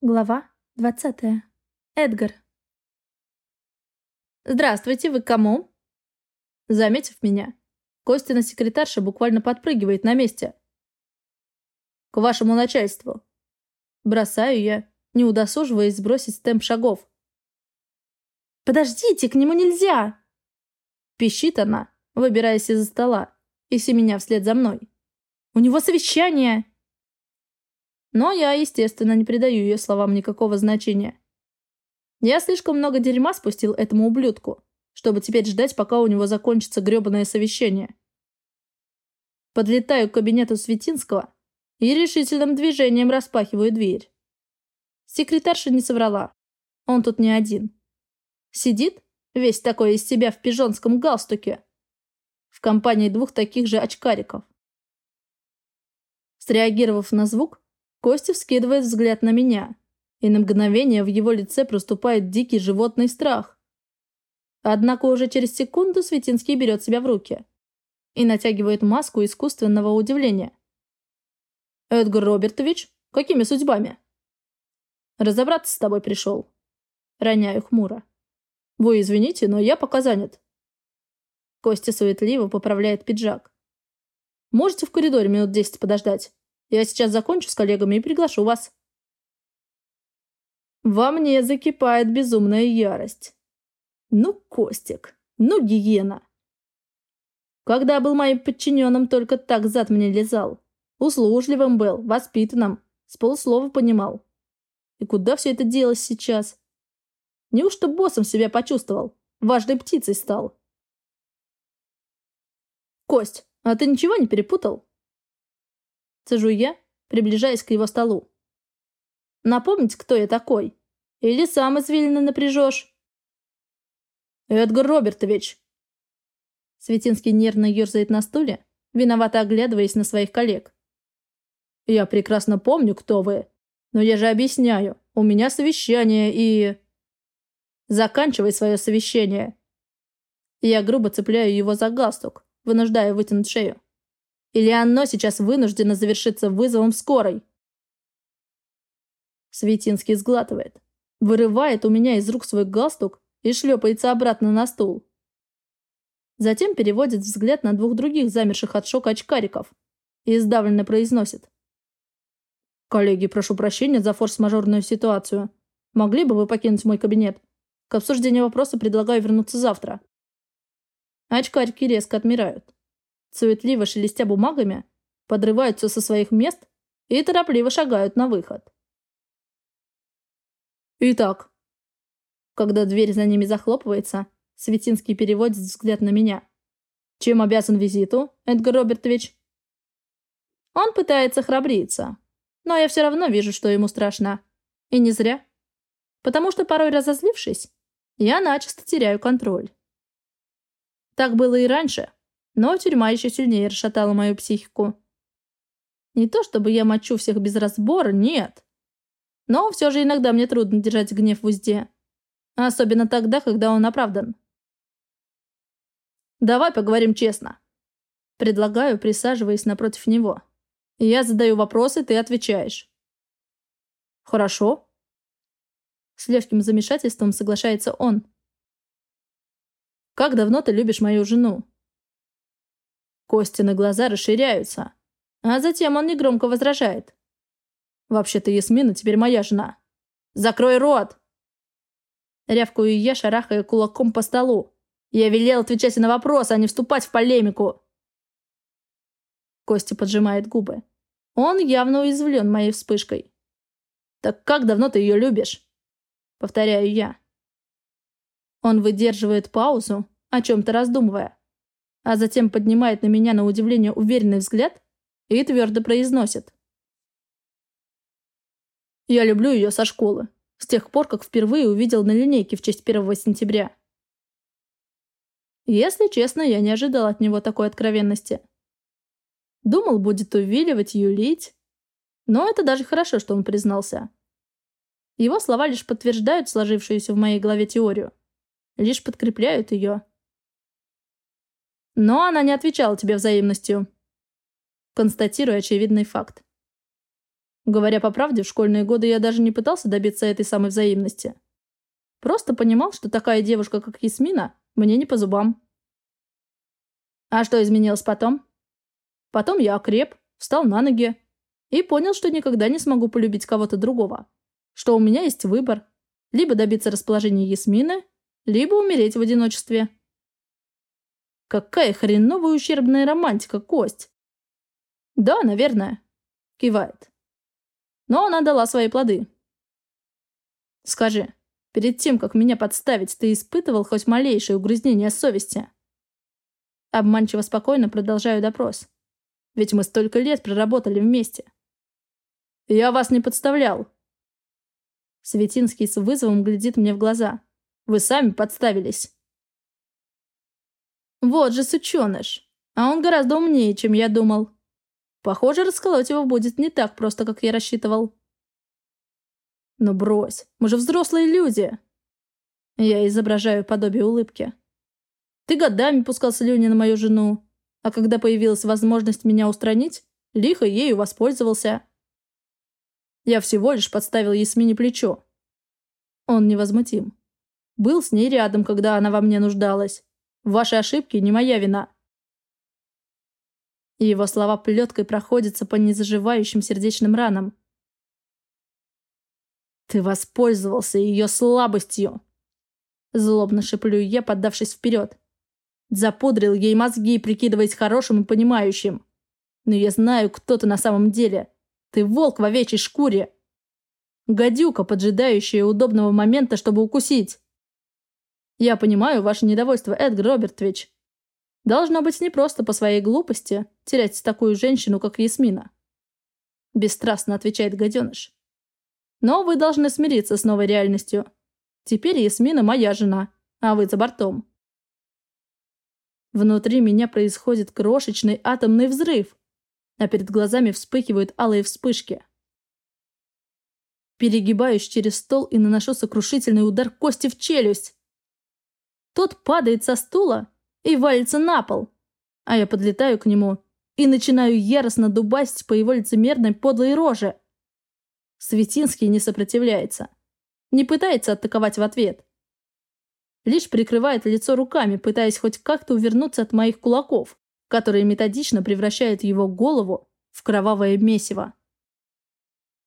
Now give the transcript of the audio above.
Глава 20. Эдгар. «Здравствуйте, вы к кому?» Заметив меня, Костина секретарша буквально подпрыгивает на месте. «К вашему начальству». Бросаю я, не удосуживаясь сбросить темп шагов. «Подождите, к нему нельзя!» Пищит она, выбираясь из-за стола, и меня вслед за мной. «У него совещание!» Но я, естественно, не придаю ее словам никакого значения. Я слишком много дерьма спустил этому ублюдку, чтобы теперь ждать, пока у него закончится грёбаное совещание. Подлетаю к кабинету Светинского и решительным движением распахиваю дверь. Секретарша не соврала. Он тут не один. Сидит, весь такой из себя в пижонском галстуке, в компании двух таких же очкариков. Среагировав на звук, Костя вскидывает взгляд на меня, и на мгновение в его лице проступает дикий животный страх. Однако уже через секунду Светинский берет себя в руки и натягивает маску искусственного удивления. «Эдгар Робертович, какими судьбами?» «Разобраться с тобой пришел». Роняю хмуро. «Вы извините, но я пока занят». Костя суетливо поправляет пиджак. «Можете в коридоре минут десять подождать?» Я сейчас закончу с коллегами и приглашу вас. Во мне закипает безумная ярость. Ну, Костик, ну, гиена. Когда был моим подчиненным, только так зад мне лизал. Услужливым был, воспитанным, с полуслова понимал. И куда все это делось сейчас? Неужто боссом себя почувствовал? Важной птицей стал? Кость, а ты ничего не перепутал? Цежу я, приближаясь к его столу. Напомнить, кто я такой? Или сам извилины напряжешь? Эдгар Робертович. Светинский нервно ерзает на стуле, виновато оглядываясь на своих коллег. Я прекрасно помню, кто вы. Но я же объясняю, у меня совещание и... Заканчивай свое совещание. Я грубо цепляю его за галстук, вынуждая вытянуть шею. Или оно сейчас вынуждено завершиться вызовом скорой? Светинский сглатывает, вырывает у меня из рук свой галстук и шлепается обратно на стул. Затем переводит взгляд на двух других замерших от шока очкариков и сдавленно произносит. «Коллеги, прошу прощения за форс-мажорную ситуацию. Могли бы вы покинуть мой кабинет? К обсуждению вопроса предлагаю вернуться завтра». Очкарики резко отмирают суетливо шелестя бумагами, подрываются со своих мест и торопливо шагают на выход. Итак, когда дверь за ними захлопывается, Светинский переводит взгляд на меня. Чем обязан визиту, Эдгар Робертович? Он пытается храбриться, но я все равно вижу, что ему страшно. И не зря. Потому что порой разозлившись, я начисто теряю контроль. Так было и раньше, но тюрьма еще сильнее расшатала мою психику. Не то чтобы я мочу всех без разбора, нет. Но все же иногда мне трудно держать гнев в узде. Особенно тогда, когда он оправдан. «Давай поговорим честно». Предлагаю, присаживаясь напротив него. Я задаю вопросы, ты отвечаешь. «Хорошо». С легким замешательством соглашается он. «Как давно ты любишь мою жену?» Костины глаза расширяются. А затем он негромко возражает. «Вообще-то Ясмина теперь моя жена. Закрой рот!» Рявкую я, шарахая кулаком по столу. Я велел отвечать на вопросы, а не вступать в полемику. Костя поджимает губы. Он явно уязвлен моей вспышкой. «Так как давно ты ее любишь?» Повторяю я. Он выдерживает паузу, о чем-то раздумывая а затем поднимает на меня на удивление уверенный взгляд и твердо произносит. Я люблю ее со школы, с тех пор, как впервые увидел на линейке в честь 1 сентября. Если честно, я не ожидал от него такой откровенности. Думал, будет увиливать, юлить. Но это даже хорошо, что он признался. Его слова лишь подтверждают сложившуюся в моей голове теорию. Лишь подкрепляют ее. Но она не отвечала тебе взаимностью. Констатирую очевидный факт. Говоря по правде, в школьные годы я даже не пытался добиться этой самой взаимности. Просто понимал, что такая девушка, как Ясмина, мне не по зубам. А что изменилось потом? Потом я окреп, встал на ноги и понял, что никогда не смогу полюбить кого-то другого. Что у меня есть выбор. Либо добиться расположения Ясмины, либо умереть в одиночестве. Какая хреновая ущербная романтика, Кость. Да, наверное. Кивает. Но она дала свои плоды. Скажи, перед тем, как меня подставить, ты испытывал хоть малейшее угрызнение совести? Обманчиво спокойно продолжаю допрос. Ведь мы столько лет проработали вместе. Я вас не подставлял. Светинский с вызовом глядит мне в глаза. Вы сами подставились. Вот же сученыш. А он гораздо умнее, чем я думал. Похоже, расколоть его будет не так просто, как я рассчитывал. Ну брось, мы же взрослые люди. Я изображаю подобие улыбки. Ты годами пускал слюни на мою жену, а когда появилась возможность меня устранить, лихо ею воспользовался. Я всего лишь подставил Ясмине плечо. Он невозмутим. Был с ней рядом, когда она во мне нуждалась. Ваши ошибки не моя вина. И его слова плеткой проходятся по незаживающим сердечным ранам. «Ты воспользовался ее слабостью!» Злобно шеплю я, поддавшись вперед. Запудрил ей мозги, прикидываясь хорошим и понимающим. Но я знаю, кто ты на самом деле. Ты волк в овечьей шкуре. Гадюка, поджидающая удобного момента, чтобы укусить. Я понимаю ваше недовольство, Эдгар Робертович. Должно быть непросто по своей глупости терять такую женщину, как Ясмина. Бесстрастно отвечает гаденыш. Но вы должны смириться с новой реальностью. Теперь Ясмина моя жена, а вы за бортом. Внутри меня происходит крошечный атомный взрыв, а перед глазами вспыхивают алые вспышки. Перегибаюсь через стол и наношу сокрушительный удар кости в челюсть. Тот падает со стула и валится на пол, а я подлетаю к нему и начинаю яростно дубасить по его лицемерной подлой роже. Светинский не сопротивляется, не пытается атаковать в ответ лишь прикрывает лицо руками, пытаясь хоть как-то увернуться от моих кулаков, которые методично превращают его голову в кровавое месиво.